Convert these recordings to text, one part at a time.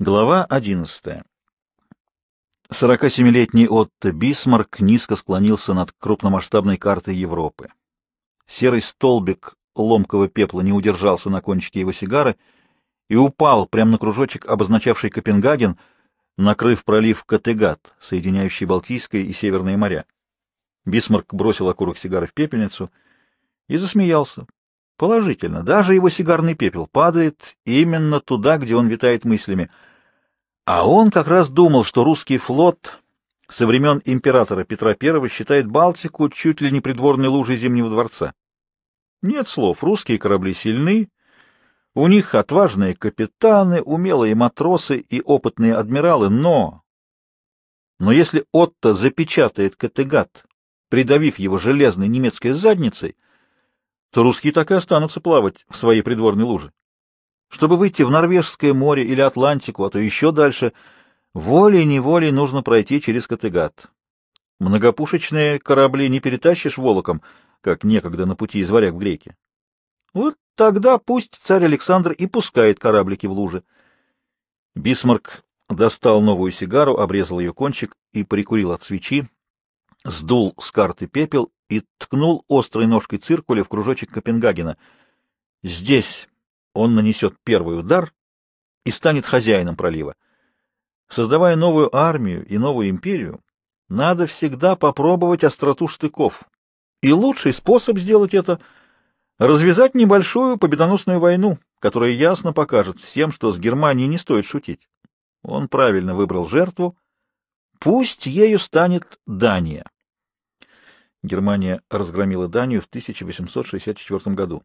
Глава 11. 47-летний Отто Бисмарк низко склонился над крупномасштабной картой Европы. Серый столбик ломкого пепла не удержался на кончике его сигары и упал прямо на кружочек, обозначавший Копенгаген, накрыв пролив Каттегат, соединяющий Балтийское и Северное моря. Бисмарк бросил окурок сигары в пепельницу и засмеялся. Положительно, даже его сигарный пепел падает именно туда, где он витает мыслями. А он как раз думал, что русский флот со времен императора Петра I считает Балтику чуть ли не придворной лужей Зимнего дворца. Нет слов, русские корабли сильны, у них отважные капитаны, умелые матросы и опытные адмиралы, но... Но если Отто запечатает Категат, придавив его железной немецкой задницей, то русские так и останутся плавать в своей придворной луже. Чтобы выйти в Норвежское море или Атлантику, а то еще дальше, волей-неволей нужно пройти через Категат. Многопушечные корабли не перетащишь волоком, как некогда на пути из варяг в греки. Вот тогда пусть царь Александр и пускает кораблики в лужи. Бисмарк достал новую сигару, обрезал ее кончик и прикурил от свечи, сдул с карты пепел и ткнул острой ножкой циркуля в кружочек Копенгагена. Здесь он нанесет первый удар и станет хозяином пролива. Создавая новую армию и новую империю, надо всегда попробовать остроту штыков. И лучший способ сделать это — развязать небольшую победоносную войну, которая ясно покажет всем, что с Германией не стоит шутить. Он правильно выбрал жертву. Пусть ею станет Дания. Германия разгромила Данию в 1864 году.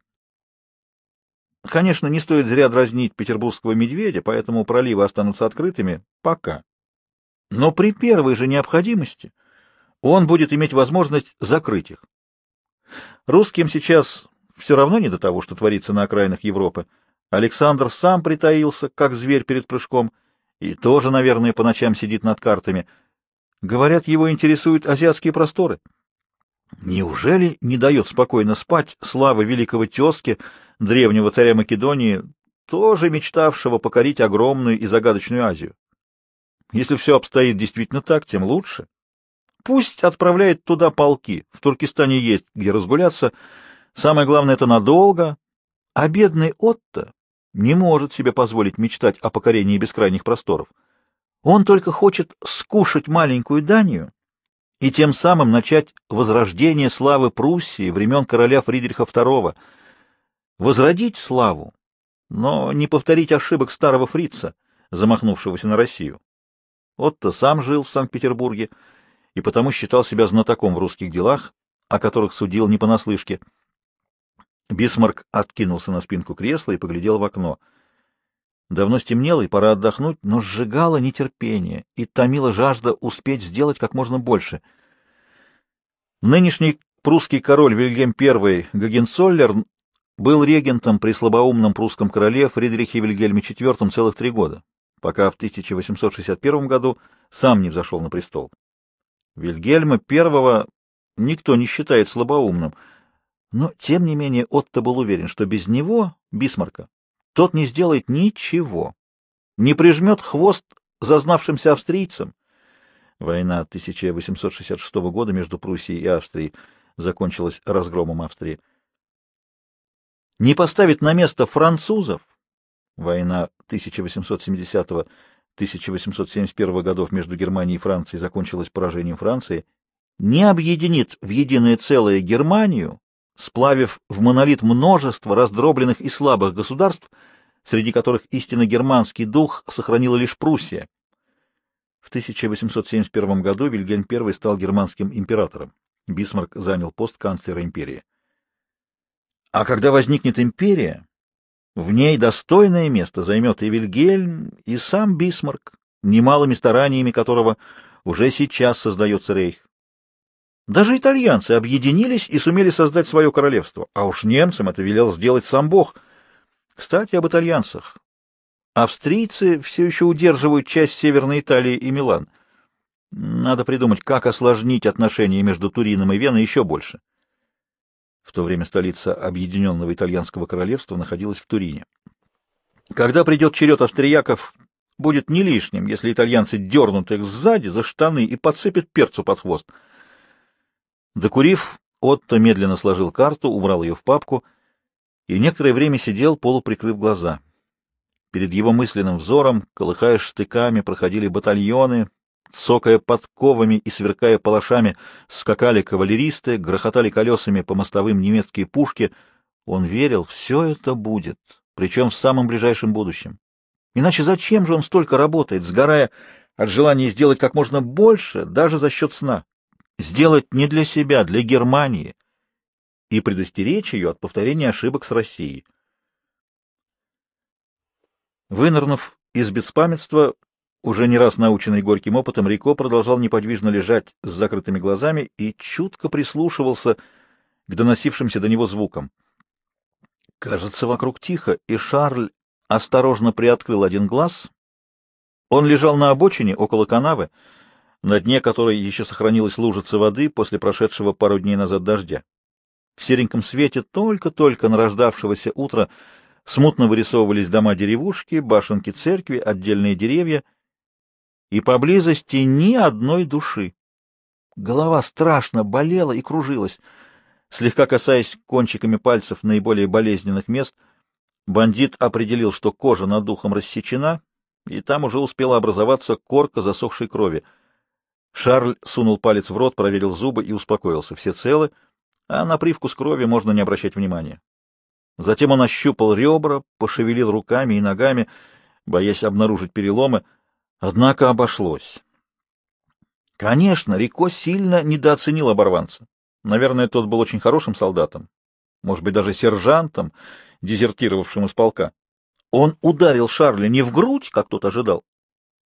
Конечно, не стоит зря дразнить петербургского медведя, поэтому проливы останутся открытыми пока. Но при первой же необходимости он будет иметь возможность закрыть их. Русским сейчас все равно не до того, что творится на окраинах Европы. Александр сам притаился, как зверь перед прыжком, и тоже, наверное, по ночам сидит над картами. Говорят, его интересуют азиатские просторы. Неужели не дает спокойно спать слава великого тезки, древнего царя Македонии, тоже мечтавшего покорить огромную и загадочную Азию? Если все обстоит действительно так, тем лучше. Пусть отправляет туда полки, в Туркестане есть где разгуляться, самое главное — это надолго, а бедный Отто не может себе позволить мечтать о покорении бескрайних просторов. Он только хочет скушать маленькую Данию и тем самым начать возрождение славы Пруссии времен короля Фридриха II. Возродить славу, но не повторить ошибок старого фрица, замахнувшегося на Россию. Отто сам жил в Санкт-Петербурге и потому считал себя знатоком в русских делах, о которых судил не понаслышке. Бисмарк откинулся на спинку кресла и поглядел в окно — Давно стемнело, и пора отдохнуть, но сжигало нетерпение и томила жажда успеть сделать как можно больше. Нынешний прусский король Вильгельм I Гагенцоллер был регентом при слабоумном прусском короле Фридрихе Вильгельме IV целых три года, пока в 1861 году сам не взошел на престол. Вильгельма I никто не считает слабоумным, но, тем не менее, Отто был уверен, что без него, Бисмарка, тот не сделает ничего, не прижмет хвост зазнавшимся австрийцам. Война 1866 года между Пруссией и Австрией закончилась разгромом Австрии. Не поставит на место французов. Война 1870-1871 годов между Германией и Францией закончилась поражением Франции. Не объединит в единое целое Германию, сплавив в монолит множество раздробленных и слабых государств, среди которых истинно германский дух сохранила лишь Пруссия. В 1871 году Вильгельм I стал германским императором. Бисмарк занял пост канцлера империи. А когда возникнет империя, в ней достойное место займет и Вильгельм, и сам Бисмарк, немалыми стараниями которого уже сейчас создается рейх. Даже итальянцы объединились и сумели создать свое королевство, а уж немцам это велел сделать сам Бог. Кстати, об итальянцах. Австрийцы все еще удерживают часть Северной Италии и Милан. Надо придумать, как осложнить отношения между Турином и Веной еще больше. В то время столица Объединенного Итальянского Королевства находилась в Турине. Когда придет черед австрияков, будет не лишним, если итальянцы дернут их сзади за штаны и подсыпят перцу под хвост. Докурив, Отто медленно сложил карту, убрал ее в папку и некоторое время сидел, полуприкрыв глаза. Перед его мысленным взором, колыхая штыками, проходили батальоны, цокая подковами и сверкая палашами, скакали кавалеристы, грохотали колесами по мостовым немецкие пушки. Он верил, все это будет, причем в самом ближайшем будущем. Иначе зачем же он столько работает, сгорая от желания сделать как можно больше, даже за счет сна? Сделать не для себя, для Германии и предостеречь ее от повторения ошибок с Россией. Вынырнув из беспамятства, уже не раз наученный горьким опытом, Рико продолжал неподвижно лежать с закрытыми глазами и чутко прислушивался к доносившимся до него звукам. Кажется, вокруг тихо, и Шарль осторожно приоткрыл один глаз. Он лежал на обочине около канавы, на дне которой еще сохранилась лужица воды после прошедшего пару дней назад дождя. В сереньком свете только-только нарождавшегося утра Смутно вырисовывались дома деревушки, башенки церкви, отдельные деревья, и поблизости ни одной души. Голова страшно болела и кружилась. Слегка касаясь кончиками пальцев наиболее болезненных мест, бандит определил, что кожа над духом рассечена, и там уже успела образоваться корка засохшей крови. Шарль сунул палец в рот, проверил зубы и успокоился. Все целы, а на привкус крови можно не обращать внимания. Затем он ощупал ребра, пошевелил руками и ногами, боясь обнаружить переломы, однако обошлось. Конечно, Рико сильно недооценил оборванца. Наверное, тот был очень хорошим солдатом, может быть, даже сержантом, дезертировавшим из полка. Он ударил Шарля не в грудь, как тот ожидал,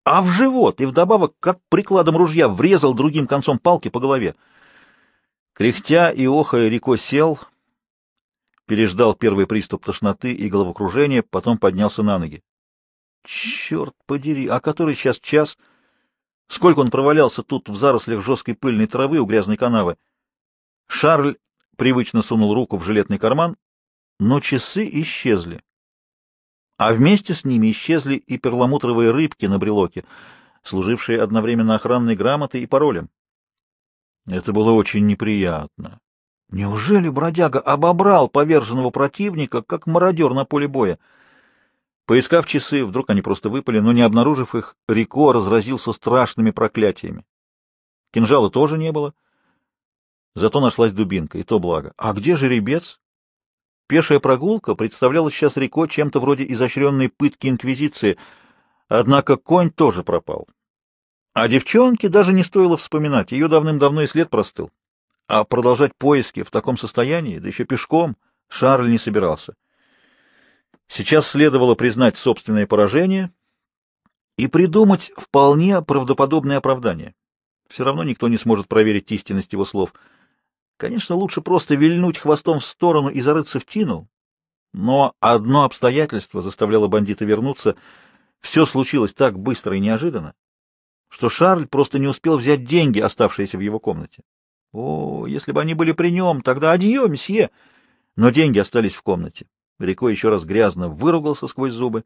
а в живот, и вдобавок, как прикладом ружья, врезал другим концом палки по голове. Кряхтя и охая, Рико сел, переждал первый приступ тошноты и головокружения, потом поднялся на ноги. Черт подери, а который сейчас час? Сколько он провалялся тут в зарослях жесткой пыльной травы у грязной канавы? Шарль привычно сунул руку в жилетный карман, но часы исчезли. А вместе с ними исчезли и перламутровые рыбки на брелоке, служившие одновременно охранной грамотой и паролем. Это было очень неприятно. Неужели бродяга обобрал поверженного противника, как мародер на поле боя? Поискав часы, вдруг они просто выпали, но не обнаружив их, Рико разразился страшными проклятиями. Кинжала тоже не было, зато нашлась дубинка, и то благо. А где жеребец? Пешая прогулка представляла сейчас Рико чем-то вроде изощренной пытки инквизиции, однако конь тоже пропал. А девчонке даже не стоило вспоминать, ее давным-давно и след простыл. А продолжать поиски в таком состоянии, да еще пешком, Шарль не собирался. Сейчас следовало признать собственное поражение и придумать вполне правдоподобное оправдание. Все равно никто не сможет проверить истинность его слов. Конечно, лучше просто вильнуть хвостом в сторону и зарыться в тину, но одно обстоятельство заставляло бандита вернуться. Все случилось так быстро и неожиданно, что Шарль просто не успел взять деньги, оставшиеся в его комнате. О, если бы они были при нем, тогда адьё, месье! Но деньги остались в комнате. Рико еще раз грязно выругался сквозь зубы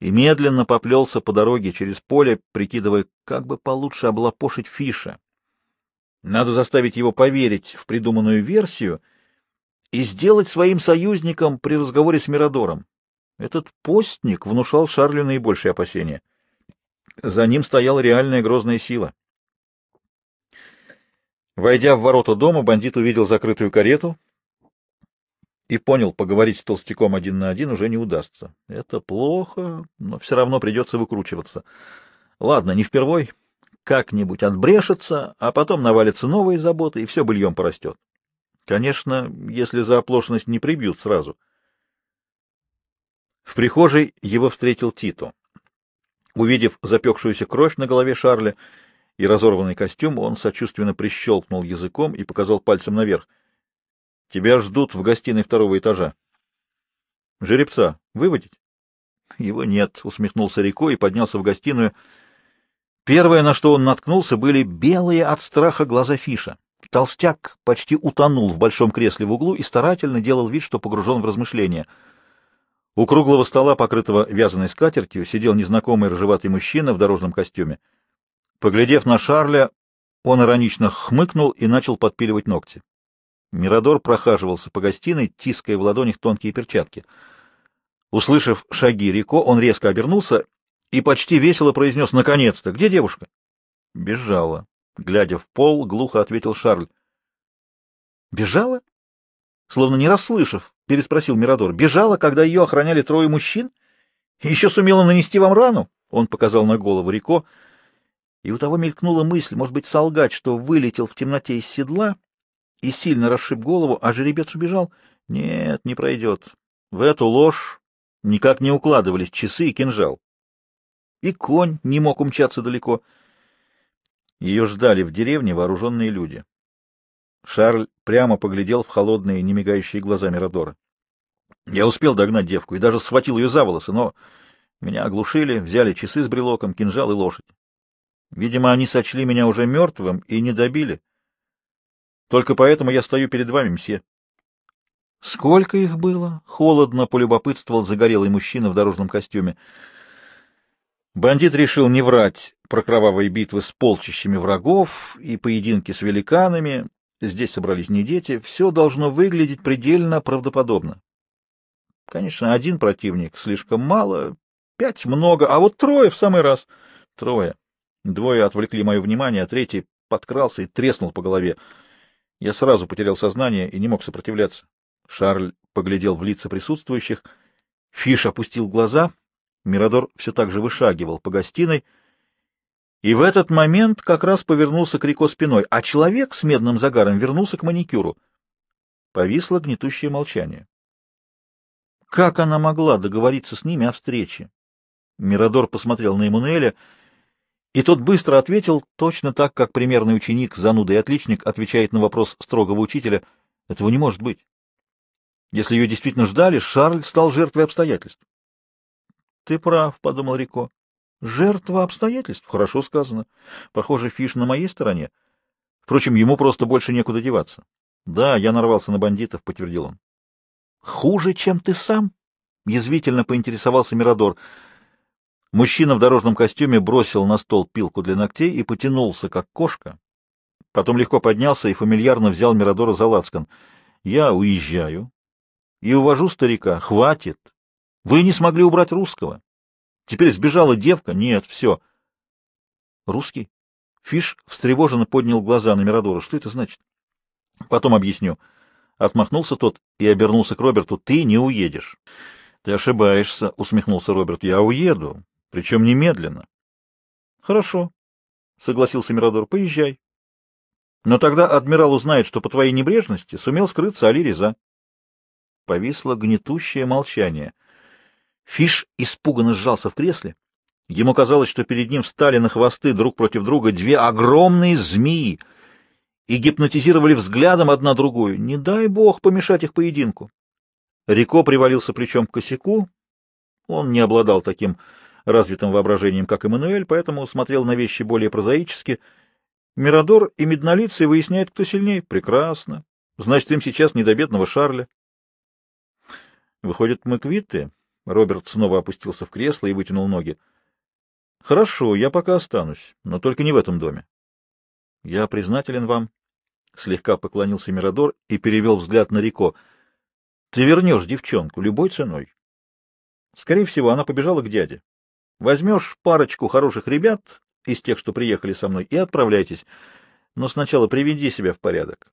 и медленно поплелся по дороге через поле, прикидывая, как бы получше облапошить Фиша. Надо заставить его поверить в придуманную версию и сделать своим союзником при разговоре с Мирадором. Этот постник внушал Шарлю наибольшие опасения. За ним стояла реальная грозная сила. Войдя в ворота дома, бандит увидел закрытую карету и понял, поговорить с толстяком один на один уже не удастся. Это плохо, но все равно придется выкручиваться. Ладно, не впервой. Как-нибудь отбрешется, а потом навалятся новые заботы, и все быльем порастет. Конечно, если за оплошность не прибьют сразу. В прихожей его встретил Тито. Увидев запекшуюся кровь на голове Шарля, и разорванный костюм, он сочувственно прищелкнул языком и показал пальцем наверх. — Тебя ждут в гостиной второго этажа. — Жеребца выводить? — Его нет, — усмехнулся Рико и поднялся в гостиную. Первое, на что он наткнулся, были белые от страха глаза Фиша. Толстяк почти утонул в большом кресле в углу и старательно делал вид, что погружен в размышления. У круглого стола, покрытого вязаной скатертью, сидел незнакомый рыжеватый мужчина в дорожном костюме. Поглядев на Шарля, он иронично хмыкнул и начал подпиливать ногти. Мирадор прохаживался по гостиной, тиская в ладонях тонкие перчатки. Услышав шаги Рико, он резко обернулся и почти весело произнес «Наконец-то! Где девушка?» «Бежала». Глядя в пол, глухо ответил Шарль. «Бежала?» Словно не расслышав, переспросил Мирадор. «Бежала, когда ее охраняли трое мужчин? Еще сумела нанести вам рану?» Он показал на голову Рико, и у того мелькнула мысль, может быть, солгать, что вылетел в темноте из седла и сильно расшиб голову, а жеребец убежал. Нет, не пройдет. В эту ложь никак не укладывались часы и кинжал. И конь не мог умчаться далеко. Ее ждали в деревне вооруженные люди. Шарль прямо поглядел в холодные, немигающие глаза Мирадора. Я успел догнать девку и даже схватил ее за волосы, но меня оглушили, взяли часы с брелоком, кинжал и лошадь. Видимо, они сочли меня уже мертвым и не добили. Только поэтому я стою перед вами, мсье. Сколько их было? Холодно полюбопытствовал загорелый мужчина в дорожном костюме. Бандит решил не врать про кровавые битвы с полчищами врагов и поединки с великанами, здесь собрались не дети, все должно выглядеть предельно правдоподобно. Конечно, один противник слишком мало, пять много, а вот трое в самый раз. Трое. Двое отвлекли мое внимание, а третий подкрался и треснул по голове. Я сразу потерял сознание и не мог сопротивляться. Шарль поглядел в лица присутствующих. Фиш опустил глаза. Мирадор все так же вышагивал по гостиной, и в этот момент как раз повернулся к Рико спиной, а человек с медным загаром вернулся к маникюру. Повисло гнетущее молчание. Как она могла договориться с ними о встрече? Мирадор посмотрел на Эммануэля, и тот быстро ответил, точно так, как примерный ученик, зануда и отличник отвечает на вопрос строгого учителя. Этого не может быть. Если ее действительно ждали, Шарль стал жертвой обстоятельств. — Ты прав, — подумал Рико. Жертва обстоятельств? Хорошо сказано. Похоже, Фиш на моей стороне. Впрочем, ему просто больше некуда деваться. Да, я нарвался на бандитов, подтвердил он. Хуже, чем ты сам? Язвительно поинтересовался Мирадор. Мужчина в дорожном костюме бросил на стол пилку для ногтей и потянулся, как кошка. Потом легко поднялся и фамильярно взял Мирадора за лацкан. Я уезжаю и увожу старика. Хватит. Вы не смогли убрать русского. Теперь сбежала девка? Нет, все. Русский? Фиш встревоженно поднял глаза на Мирадора. Что это значит? Потом объясню. Отмахнулся тот и обернулся к Роберту. Ты не уедешь. Ты ошибаешься, усмехнулся Роберт. Я уеду, причем немедленно. Хорошо, согласился Мирадор. Поезжай. Но тогда адмирал узнает, что по твоей небрежности сумел скрыться Али Реза. Повисло гнетущее молчание. Фиш испуганно сжался в кресле. Ему казалось, что перед ним встали на хвосты друг против друга две огромные змеи и гипнотизировали взглядом одна другую. Не дай бог помешать их поединку. Рико привалился плечом к косяку. Он не обладал таким развитым воображением, как Эммануэль, поэтому смотрел на вещи более прозаически. Мирадор и Меднолицый выясняют, кто сильнее. Прекрасно. Значит, им сейчас не до бедного Шарля. Выходит, мы квиты? Роберт снова опустился в кресло и вытянул ноги. — Хорошо, я пока останусь, но только не в этом доме. — Я признателен вам, — слегка поклонился Мирадор и перевел взгляд на Рико. — Ты вернешь девчонку любой ценой. Скорее всего, она побежала к дяде. Возьмешь парочку хороших ребят из тех, что приехали со мной, и отправляйтесь. Но сначала приведи себя в порядок.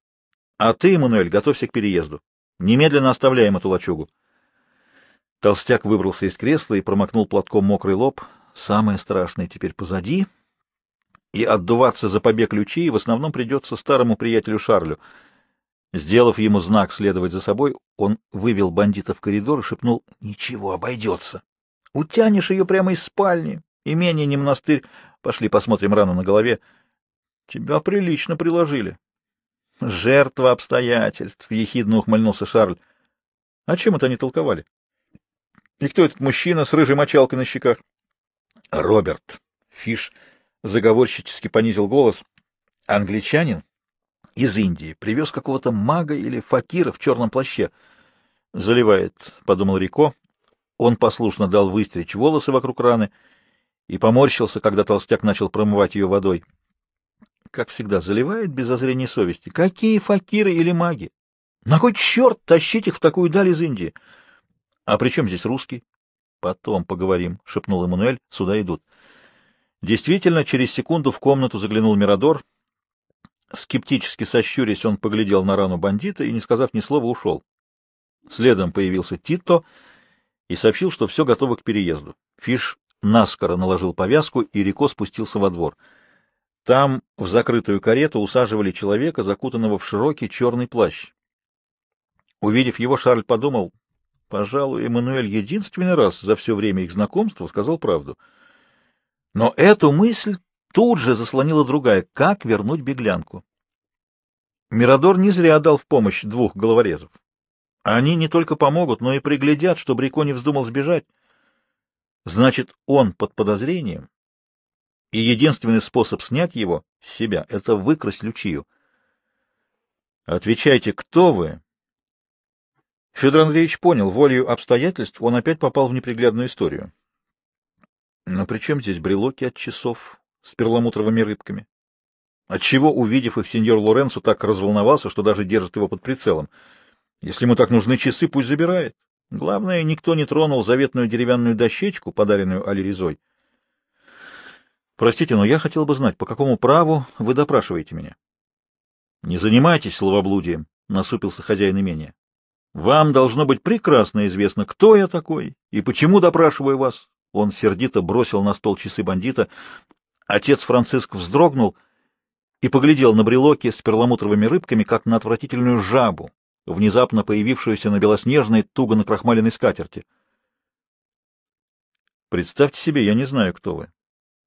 А ты, Эммануэль, готовься к переезду. Немедленно оставляем эту лачугу. Толстяк выбрался из кресла и промокнул платком мокрый лоб. Самое страшное теперь позади, и отдуваться за побег ключей в основном придется старому приятелю Шарлю. Сделав ему знак следовать за собой, он вывел бандита в коридор и шепнул «Ничего, обойдется. Утянешь ее прямо из спальни. Имение не монастырь. Пошли посмотрим рану на голове. Тебя прилично приложили». «Жертва обстоятельств», — ехидно ухмыльнулся Шарль. «А чем это они толковали?» И кто этот мужчина с рыжей мочалкой на щеках? Роберт. Фиш заговорщически понизил голос. Англичанин из Индии привез какого-то мага или факира в черном плаще. Заливает, — подумал Рико. Он послушно дал выстричь волосы вокруг раны и поморщился, когда толстяк начал промывать ее водой. Как всегда, заливает без зазрения совести. Какие факиры или маги? На кой черт тащить их в такую даль из Индии? А при чем здесь русский? Потом поговорим, — шепнул Эммануэль. Сюда идут. Действительно, через секунду в комнату заглянул Мирадор. Скептически сощурясь, он поглядел на рану бандита и, не сказав ни слова, ушел. Следом появился Тито и сообщил, что все готово к переезду. Фиш наскоро наложил повязку, и Рико спустился во двор. Там в закрытую карету усаживали человека, закутанного в широкий черный плащ. Увидев его, Шарль подумал, пожалуй, Эммануэль единственный раз за все время их знакомства сказал правду. Но эту мысль тут же заслонила другая — как вернуть беглянку. Мирадор не зря дал в помощь двух головорезов. Они не только помогут, но и приглядят, чтобы Рико не вздумал сбежать. Значит, он под подозрением, и единственный способ снять его с себя — это выкрасть Лючию. Отвечайте, кто вы? Федор Андреевич понял, волею обстоятельств он опять попал в неприглядную историю. Но при чем здесь брелоки от часов с перламутровыми рыбками? Отчего, увидев их, сеньор Лоренцо так разволновался, что даже держит его под прицелом — если ему так нужны часы, пусть забирает. Главное, никто не тронул заветную деревянную дощечку, подаренную Алиризой. Простите, но я хотел бы знать, по какому праву вы допрашиваете меня? Не занимайтесь словоблудием, насупился хозяин имения. Вам должно быть прекрасно известно, кто я такой и почему допрашиваю вас. Он сердито бросил на стол часы бандита. Отец Франциск вздрогнул и поглядел на брелоки с перламутровыми рыбками, как на отвратительную жабу, внезапно появившуюся на белоснежной, туго накрахмаленной скатерти. «Представьте себе, я не знаю, кто вы».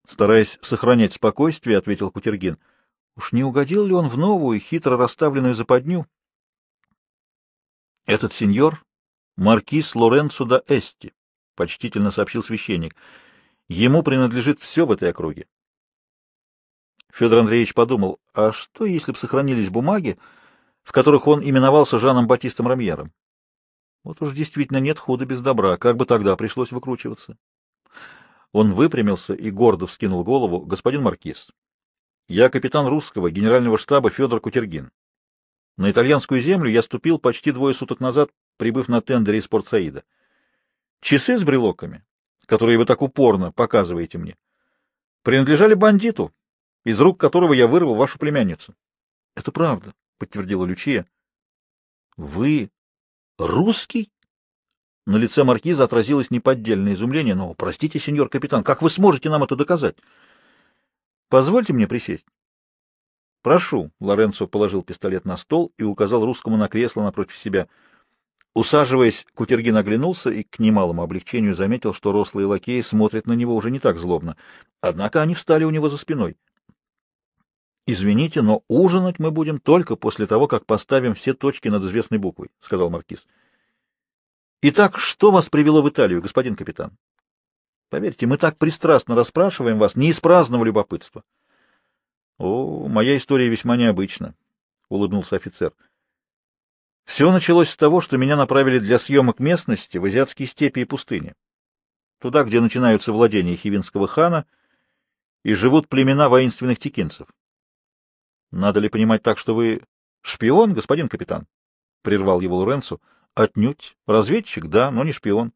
Стараясь сохранять спокойствие, ответил Кутергин. Уж не угодил ли он в новую, хитро расставленную западню? «Этот сеньор — маркиз Лоренцо да Эсти», — почтительно сообщил священник. «Ему принадлежит все в этой округе». Федор Андреевич подумал, а что, если бы сохранились бумаги, в которых он именовался Жаном Батистом Рамьером. Вот уж действительно нет худа без добра, как бы тогда пришлось выкручиваться. Он выпрямился и гордо вскинул голову. Господин Маркиз, я капитан русского генерального штаба Федор Кутергин. На итальянскую землю я ступил почти двое суток назад, прибыв на тендере из Порт-Саида. Часы с брелоками, которые вы так упорно показываете мне, принадлежали бандиту, из рук которого я вырвал вашу племянницу. Это правда. — подтвердила Лючия. — Вы русский? На лице маркиза отразилось неподдельное изумление. — Но, простите, сеньор капитан, как вы сможете нам это доказать? — Позвольте мне присесть. — Прошу. Лоренцо положил пистолет на стол и указал русскому на кресло напротив себя. Усаживаясь, Кутергин оглянулся и к немалому облегчению заметил, что рослые лакеи смотрят на него уже не так злобно. Однако они встали у него за спиной. Извините, но ужинать мы будем только после того, как поставим все точки над известной буквой, — сказал Маркиз. Итак, что вас привело в Италию, господин капитан? Поверьте, мы так пристрастно расспрашиваем вас, не из праздного любопытства. — О, моя история весьма необычна, — улыбнулся офицер. Все началось с того, что меня направили для съемок местности в азиатские степи и пустыни. Туда, где начинаются владения хивинского хана и живут племена воинственных текинцев. Надо ли понимать так, что вы шпион, господин капитан? Прервал его Лоренцо. Отнюдь. Разведчик, да, но не шпион.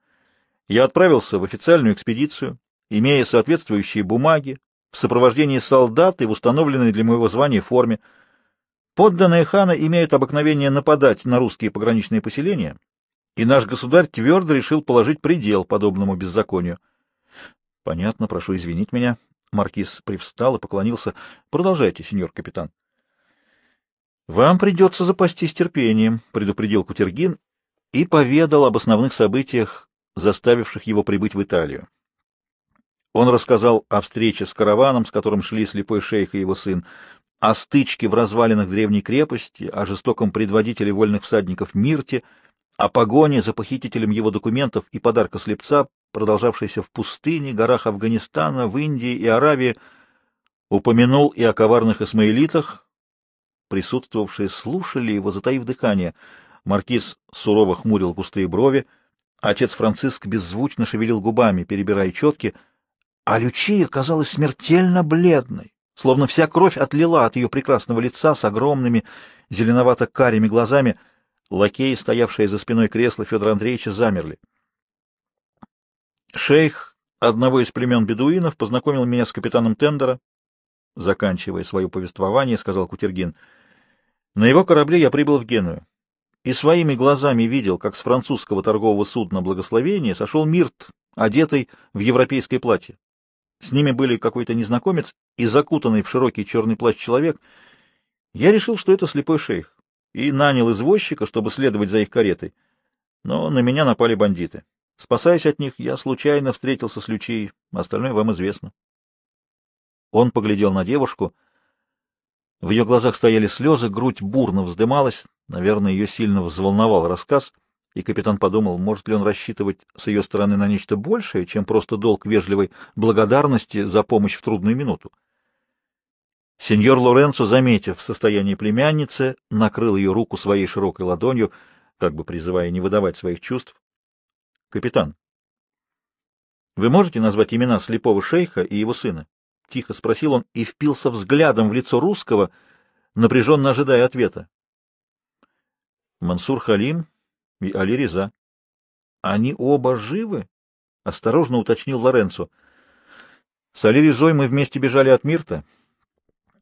Я отправился в официальную экспедицию, имея соответствующие бумаги, в сопровождении солдат и в установленной для моего звания форме. Подданные хана имеют обыкновение нападать на русские пограничные поселения, и наш государь твердо решил положить предел подобному беззаконию. — Понятно, прошу извинить меня. Маркиз привстал и поклонился. — Продолжайте, сеньор капитан. «Вам придется запастись терпением», — предупредил Кутергин и поведал об основных событиях, заставивших его прибыть в Италию. Он рассказал о встрече с караваном, с которым шли слепой шейх и его сын, о стычке в развалинах древней крепости, о жестоком предводителе вольных всадников Мирте, о погоне за похитителем его документов и подарка слепца, продолжавшейся в пустыне, горах Афганистана, в Индии и Аравии, упомянул и о коварных исмаилитах, Присутствовавшие слушали его, затаив дыхание. Маркиз сурово хмурил густые брови, Отец Франциск беззвучно шевелил губами, перебирая четки, а Лючия казалась смертельно бледной, словно вся кровь отлила от ее прекрасного лица с огромными зеленовато-карими глазами. Лакеи, стоявшие за спиной кресла Федора Андреевича, замерли. Шейх одного из племен бедуинов познакомил меня с капитаном Тендера, заканчивая свое повествование, сказал Кутергин. На его корабле я прибыл в Геную и своими глазами видел, как с французского торгового судна «Благословение» сошел Мирт, одетый в европейское платье. С ними были какой-то незнакомец и закутанный в широкий черный плащ человек. Я решил, что это слепой шейх, и нанял извозчика, чтобы следовать за их каретой. Но на меня напали бандиты. Спасаясь от них, я случайно встретился с Лючией. Остальное вам известно. Он поглядел на девушку. В ее глазах стояли слезы, грудь бурно вздымалась. Наверное, ее сильно взволновал рассказ, и капитан подумал, может ли он рассчитывать с ее стороны на нечто большее, чем просто долг вежливой благодарности за помощь в трудную минуту. Сеньор Лоренцо, заметив состояние племянницы, накрыл ее руку своей широкой ладонью, как бы призывая не выдавать своих чувств. — Капитан, вы можете назвать имена слепого шейха и его сына? — тихо спросил он и впился взглядом в лицо русского, напряженно ожидая ответа. Мансур Халим и Али Реза. — Они оба живы? — осторожно уточнил Лоренцо. — С Али Резой мы вместе бежали от Мирта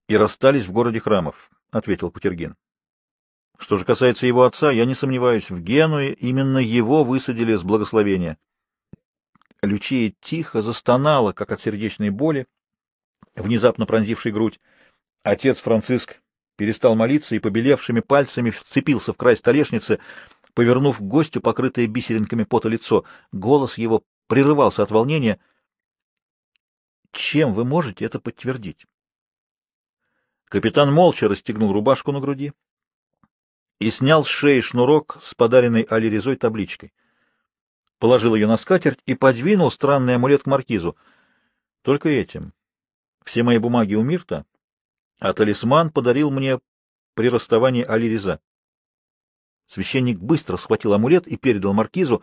и расстались в городе храмов, — ответил Кутергин. Что же касается его отца, я не сомневаюсь, в Генуе именно его высадили с благословения. Лючия тихо застонала, как от сердечной боли, внезапно пронзившей грудь. Отец Франциск перестал молиться и побелевшими пальцами вцепился в край столешницы, повернув к гостю покрытое бисеринками пота лицо. Голос его прерывался от волнения. «Чем вы можете это подтвердить?» Капитан молча расстегнул рубашку на груди и снял с шеи шнурок с подаренной Алирезой табличкой. Положил ее на скатерть и подвинул странный амулет к маркизу. Только этим. Все мои бумаги у Мирта а талисман подарил мне при расставании Али-Реза. Священник быстро схватил амулет и передал маркизу.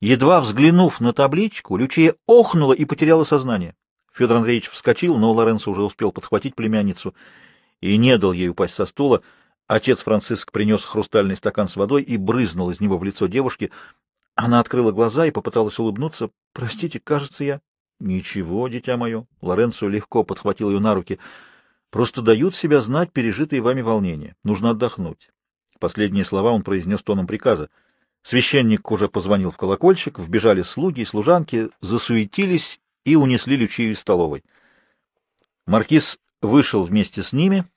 Едва взглянув на табличку, Лючия охнула и потеряла сознание. Федор Андреевич вскочил, но Лоренцо уже успел подхватить племянницу и не дал ей упасть со стула. Отец Франциск принес хрустальный стакан с водой и брызнул из него в лицо девушки. Она открыла глаза и попыталась улыбнуться. — Простите, кажется, я... — Ничего, дитя мое. Лоренцо легко подхватил ее на руки — Просто дают себя знать пережитые вами волнения. Нужно отдохнуть. Последние слова он произнес тоном приказа. Священник уже позвонил в колокольчик, вбежали слуги и служанки, засуетились и унесли Лючию из столовой. Маркиз вышел вместе с ними,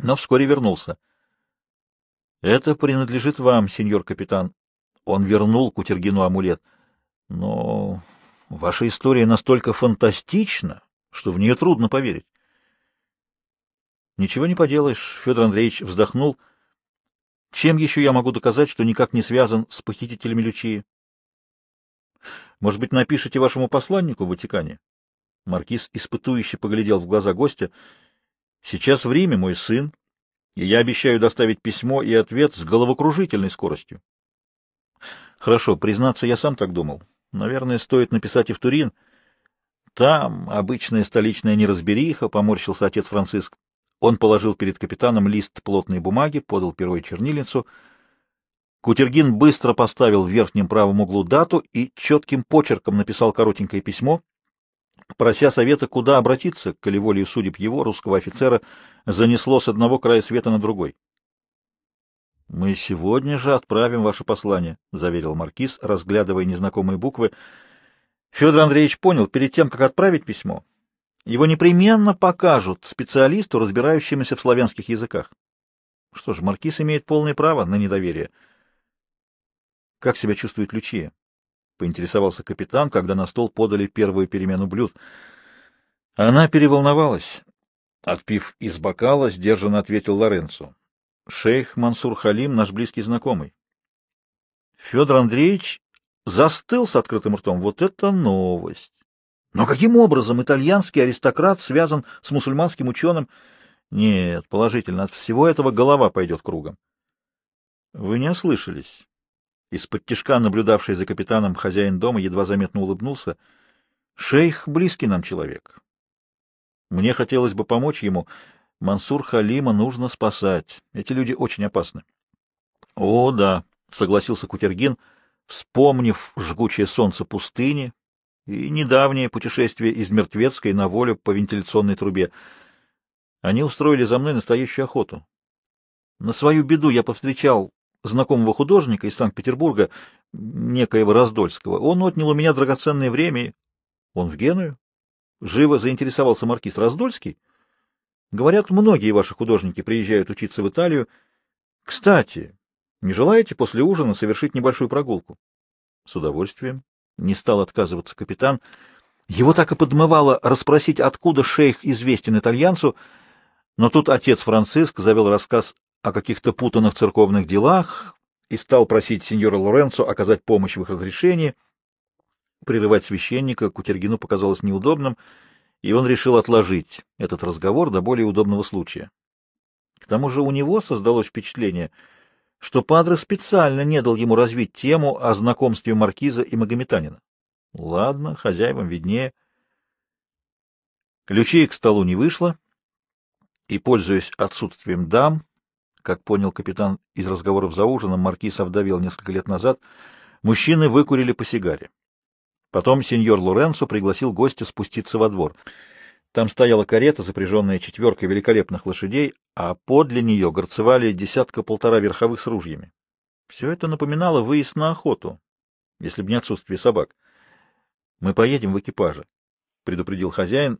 но вскоре вернулся. — Это принадлежит вам, сеньор капитан. Он вернул Кутергину амулет. Но ваша история настолько фантастична, что в нее трудно поверить. Ничего не поделаешь, Федор Андреевич вздохнул. Чем еще я могу доказать, что никак не связан с похитителями Лючии? Может быть, напишите вашему посланнику в Ватикане? Маркиз испытующе поглядел в глаза гостя. Сейчас в Риме мой сын, и я обещаю доставить письмо и ответ с головокружительной скоростью. Хорошо, признаться, я сам так думал. Наверное, стоит написать и в Турин. Там обычная столичная неразбериха, — поморщился отец Франциск. Он положил перед капитаном лист плотной бумаги, подал перо и чернильницу. Кутергин быстро поставил в верхнем правом углу дату и четким почерком написал коротенькое письмо, прося совета, куда обратиться, коли волею судеб его, русского офицера, занесло с одного края света на другой. — Мы сегодня же отправим ваше послание, — заверил маркиз, разглядывая незнакомые буквы. Федор Андреевич понял, перед тем, как отправить письмо, его непременно покажут специалисту, разбирающемуся в славянских языках. Что ж, маркиз имеет полное право на недоверие. — Как себя чувствует Лючия? — поинтересовался капитан, когда на стол подали первую перемену блюд. Она переволновалась. Отпив из бокала, сдержанно ответил Лоренцо. — Шейх Мансур Халим — наш близкий знакомый. Федор Андреевич застыл с открытым ртом. Вот это новость! Но каким образом итальянский аристократ связан с мусульманским ученым? Нет, положительно, от всего этого голова пойдет кругом. Вы не ослышались. Из-под тишка, наблюдавший за капитаном, хозяин дома едва заметно улыбнулся. Шейх — близкий нам человек. Мне хотелось бы помочь ему. Мансур Халима нужно спасать. Эти люди очень опасны. — О, да, — согласился Кутергин, вспомнив жгучее солнце пустыни и недавнее путешествие из Мертвецкой на волю по вентиляционной трубе. Они устроили за мной настоящую охоту. На свою беду я повстречал знакомого художника из Санкт-Петербурга, некоего Раздольского. Он отнял у меня драгоценное время. Он в Геную? Живо заинтересовался маркиз Раздольский. Говорят, многие ваши художники приезжают учиться в Италию. Кстати, не желаете после ужина совершить небольшую прогулку? С удовольствием. Не стал отказываться капитан. Его так и подмывало расспросить, откуда шейх известен итальянцу, но тут отец Франциск завел рассказ о каких-то путанных церковных делах и стал просить сеньора Лоренцо оказать помощь в их разрешении. Прерывать священника Кутергину показалось неудобным, и он решил отложить этот разговор до более удобного случая. К тому же у него создалось впечатление, что Падре специально не дал ему развить тему о знакомстве маркиза и магометанина. Ладно, хозяевам виднее. Ключей к столу не вышло, и, пользуясь отсутствием дам, как понял капитан из разговоров за ужином, маркиз овдовел несколько лет назад, мужчины выкурили по сигаре. Потом сеньор Лоренцо пригласил гостя спуститься во двор. Там стояла карета, запряженная четверкой великолепных лошадей, а подле нее горцевали десятка-полтора верховых с ружьями. Все это напоминало выезд на охоту, если бы не отсутствие собак. — Мы поедем в экипаже, — предупредил хозяин,